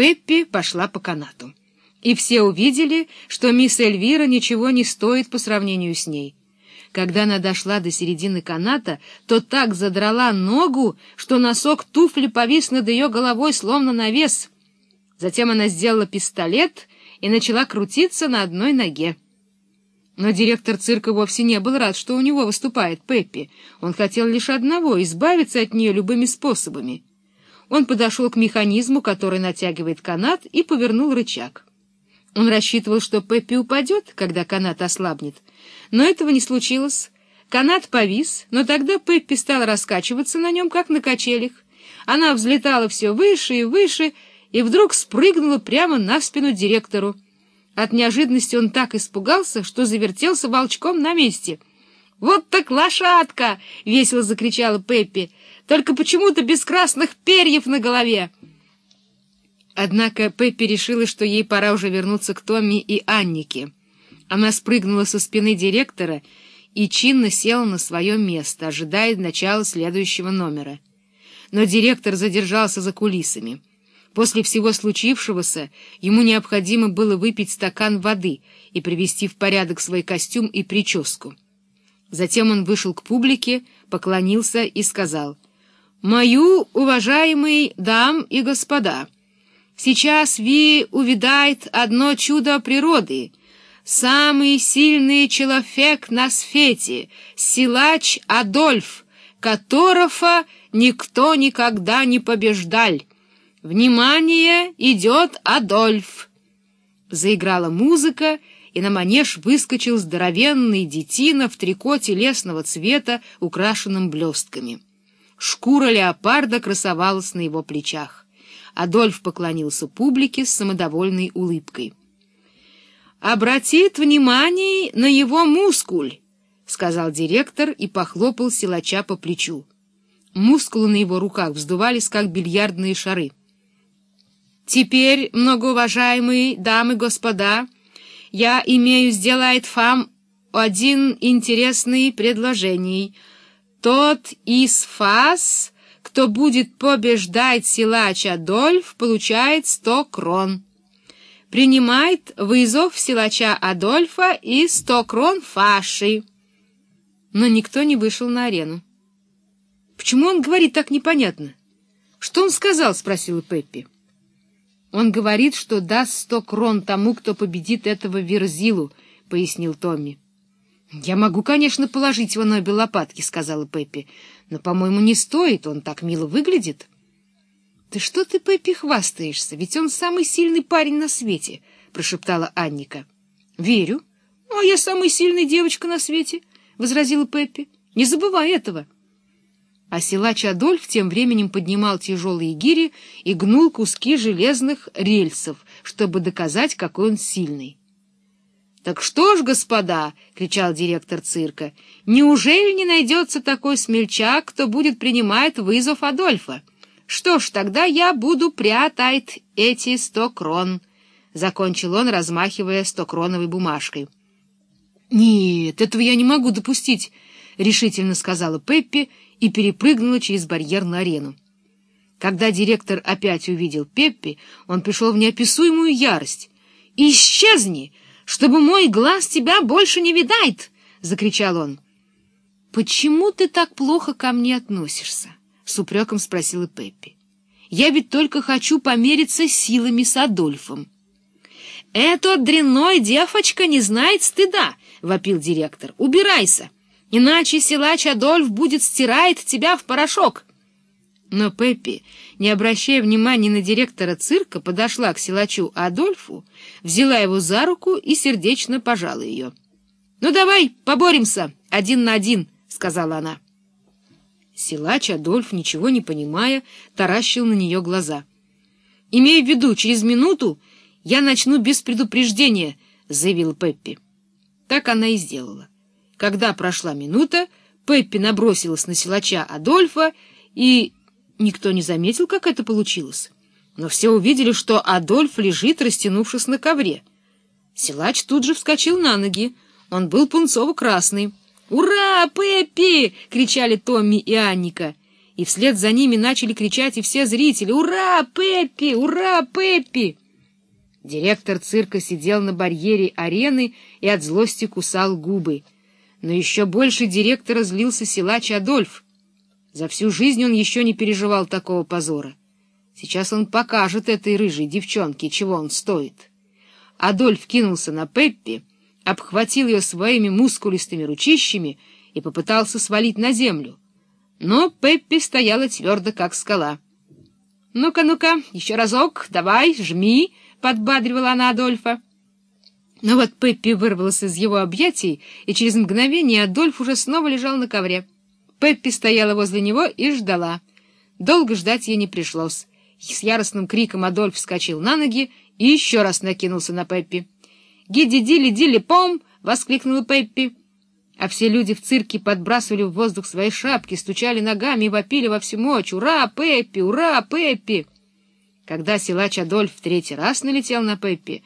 Пеппи пошла по канату. И все увидели, что мисс Эльвира ничего не стоит по сравнению с ней. Когда она дошла до середины каната, то так задрала ногу, что носок туфли повис над ее головой, словно навес. Затем она сделала пистолет и начала крутиться на одной ноге. Но директор цирка вовсе не был рад, что у него выступает Пеппи. Он хотел лишь одного — избавиться от нее любыми способами. Он подошел к механизму, который натягивает канат, и повернул рычаг. Он рассчитывал, что Пеппи упадет, когда канат ослабнет. Но этого не случилось. Канат повис, но тогда Пеппи стала раскачиваться на нем, как на качелях. Она взлетала все выше и выше, и вдруг спрыгнула прямо на спину директору. От неожиданности он так испугался, что завертелся волчком на месте. «Вот так лошадка!» — весело закричала Пеппи. «Только почему-то без красных перьев на голове!» Однако Пеппи решила, что ей пора уже вернуться к Томми и Аннике. Она спрыгнула со спины директора и чинно села на свое место, ожидая начала следующего номера. Но директор задержался за кулисами. После всего случившегося ему необходимо было выпить стакан воды и привести в порядок свой костюм и прическу. Затем он вышел к публике, поклонился и сказал «Мою, уважаемые дам и господа!» Сейчас ви увидает одно чудо природы. Самый сильный человек на свете, силач Адольф, которого никто никогда не побеждал. Внимание, идет Адольф! Заиграла музыка, и на манеж выскочил здоровенный детина в трикоте лесного цвета, украшенном блестками. Шкура леопарда красовалась на его плечах. Адольф поклонился публике с самодовольной улыбкой. «Обратит внимание на его мускуль», — сказал директор и похлопал силача по плечу. Мускулы на его руках вздувались, как бильярдные шары. «Теперь, многоуважаемые дамы и господа, я имею сделать вам один интересный предложение. Тот из фас...» Кто будет побеждать силач Адольф, получает сто крон. Принимает вызов силача Адольфа и сто крон фаши. Но никто не вышел на арену. «Почему он говорит так непонятно?» «Что он сказал?» — спросила Пеппи. «Он говорит, что даст сто крон тому, кто победит этого Верзилу», — пояснил Томми. «Я могу, конечно, положить его на обе лопатки», — сказала Пеппи. «Но, по-моему, не стоит, он так мило выглядит». «Да что ты, Пеппи, хвастаешься? Ведь он самый сильный парень на свете», — прошептала Анника. «Верю. А я самая сильная девочка на свете», — возразила Пеппи. «Не забывай этого». А силач Адольф тем временем поднимал тяжелые гири и гнул куски железных рельсов, чтобы доказать, какой он сильный. «Так что ж, господа!» — кричал директор цирка. «Неужели не найдется такой смельчак, кто будет принимать вызов Адольфа? Что ж, тогда я буду прятать эти сто крон!» — закончил он, размахивая стокроновой бумажкой. «Нет, этого я не могу допустить!» — решительно сказала Пеппи и перепрыгнула через барьер на арену. Когда директор опять увидел Пеппи, он пришел в неописуемую ярость. «Исчезни!» чтобы мой глаз тебя больше не видает! — закричал он. — Почему ты так плохо ко мне относишься? — с упреком спросила Пеппи. — Я ведь только хочу помериться силами с Адольфом. — Эта дрянной девочка не знает стыда! — вопил директор. — Убирайся! Иначе силач Адольф будет стирать тебя в порошок! — но Пеппи, не обращая внимания на директора цирка, подошла к силачу Адольфу, взяла его за руку и сердечно пожала ее. — Ну давай, поборемся, один на один, — сказала она. Силач Адольф, ничего не понимая, таращил на нее глаза. — Имей в виду, через минуту я начну без предупреждения, — заявил Пеппи. Так она и сделала. Когда прошла минута, Пеппи набросилась на силача Адольфа и Никто не заметил, как это получилось, но все увидели, что Адольф лежит, растянувшись на ковре. Силач тут же вскочил на ноги. Он был пунцово-красный. «Ура, Пеппи!» — кричали Томми и Анника. и вслед за ними начали кричать и все зрители «Ура, Пеппи! Ура, Пеппи!» Директор цирка сидел на барьере арены и от злости кусал губы. Но еще больше директора злился силач Адольф. За всю жизнь он еще не переживал такого позора. Сейчас он покажет этой рыжей девчонке, чего он стоит. Адольф кинулся на Пеппи, обхватил ее своими мускулистыми ручищами и попытался свалить на землю. Но Пеппи стояла твердо, как скала. «Ну-ка, ну-ка, еще разок, давай, жми!» — подбадривала она Адольфа. Но вот Пеппи вырвался из его объятий, и через мгновение Адольф уже снова лежал на ковре. Пеппи стояла возле него и ждала. Долго ждать ей не пришлось. С яростным криком Адольф вскочил на ноги и еще раз накинулся на Пеппи. «Гиди-дили-дили-пом!» — воскликнула Пеппи. А все люди в цирке подбрасывали в воздух свои шапки, стучали ногами и вопили во всю мочь. «Ура, Пеппи! Ура, Пеппи!» Когда силач Адольф в третий раз налетел на Пеппи,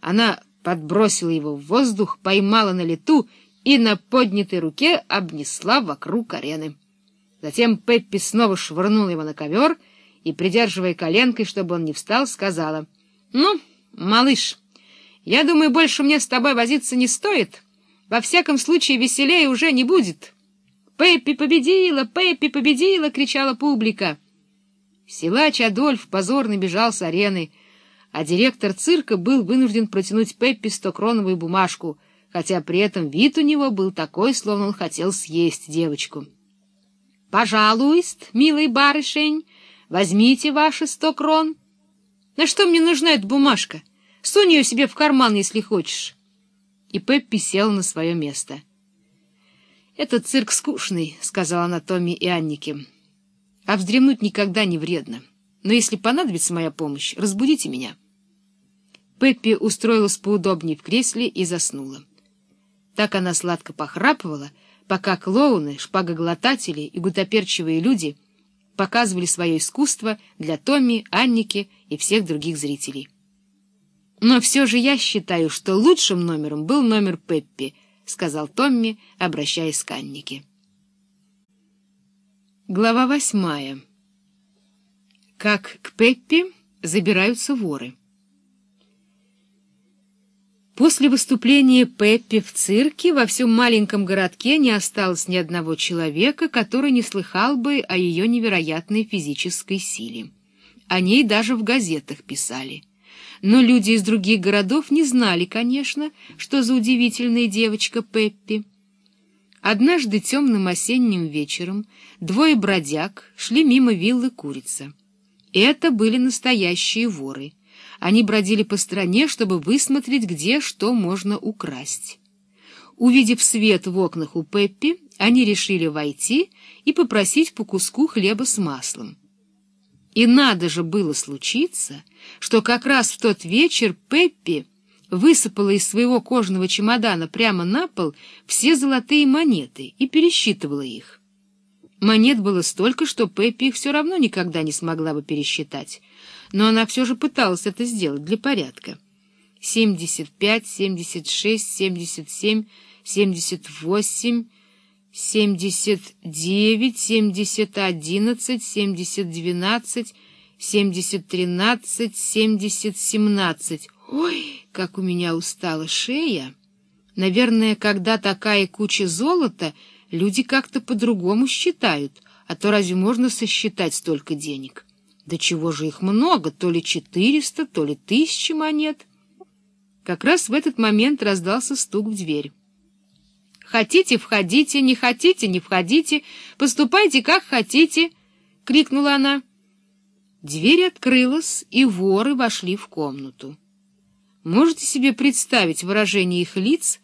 она подбросила его в воздух, поймала на лету и на поднятой руке обнесла вокруг арены. Затем Пеппи снова швырнула его на ковер и, придерживая коленкой, чтобы он не встал, сказала, «Ну, малыш, я думаю, больше мне с тобой возиться не стоит». Во всяком случае, веселее уже не будет. «Пеппи победила! Пеппи победила!» — кричала публика. Силач Адольф позорно бежал с арены, а директор цирка был вынужден протянуть Пеппи стокроновую бумажку, хотя при этом вид у него был такой, словно он хотел съесть девочку. — Пожалуйста, милый барышень, возьмите ваши сто крон. — На что мне нужна эта бумажка? Сунь ее себе в карман, если хочешь и Пеппи сел на свое место. «Этот цирк скучный», — сказала она Томми и Аннике. «А вздремнуть никогда не вредно. Но если понадобится моя помощь, разбудите меня». Пеппи устроилась поудобнее в кресле и заснула. Так она сладко похрапывала, пока клоуны, шпагоглотатели и гутоперчивые люди показывали свое искусство для Томми, Анники и всех других зрителей. Но все же я считаю, что лучшим номером был номер Пеппи, — сказал Томми, обращаясь к Аннике. Глава восьмая. Как к Пеппи забираются воры. После выступления Пеппи в цирке во всем маленьком городке не осталось ни одного человека, который не слыхал бы о ее невероятной физической силе. О ней даже в газетах писали — но люди из других городов не знали, конечно, что за удивительная девочка Пеппи. Однажды темным осенним вечером двое бродяг шли мимо виллы Курица. Это были настоящие воры. Они бродили по стране, чтобы высмотреть, где что можно украсть. Увидев свет в окнах у Пеппи, они решили войти и попросить по куску хлеба с маслом. И надо же было случиться, что как раз в тот вечер Пеппи высыпала из своего кожаного чемодана прямо на пол все золотые монеты и пересчитывала их. Монет было столько, что Пеппи их все равно никогда не смогла бы пересчитать, но она все же пыталась это сделать для порядка. Семьдесят пять, семьдесят шесть, семьдесят семь, семьдесят восемь семьдесят девять, семьдесят одиннадцать, семьдесят двенадцать, семьдесят тринадцать, семьдесят семнадцать. Ой, как у меня устала шея! Наверное, когда такая куча золота, люди как-то по-другому считают, а то разве можно сосчитать столько денег? Да чего же их много, то ли четыреста, то ли тысячи монет? Как раз в этот момент раздался стук в дверь. Хотите — входите, не хотите — не входите, поступайте, как хотите, — крикнула она. Дверь открылась, и воры вошли в комнату. Можете себе представить выражение их лиц,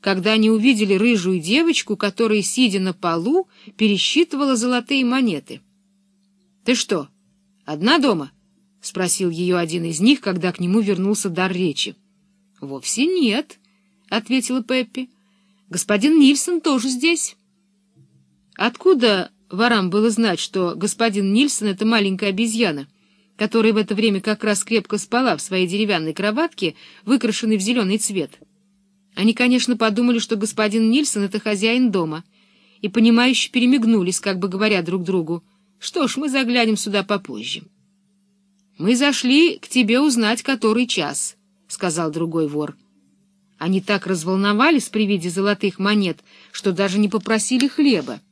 когда они увидели рыжую девочку, которая, сидя на полу, пересчитывала золотые монеты? — Ты что, одна дома? — спросил ее один из них, когда к нему вернулся дар речи. — Вовсе нет, — ответила Пеппи. Господин Нильсон тоже здесь. Откуда ворам было знать, что господин Нильсон — это маленькая обезьяна, которая в это время как раз крепко спала в своей деревянной кроватке, выкрашенной в зеленый цвет? Они, конечно, подумали, что господин Нильсон — это хозяин дома, и, понимающе перемигнулись, как бы говоря друг другу, Что ж, мы заглянем сюда попозже. Мы зашли к тебе узнать, который час, — сказал другой вор. Они так разволновались при виде золотых монет, что даже не попросили хлеба.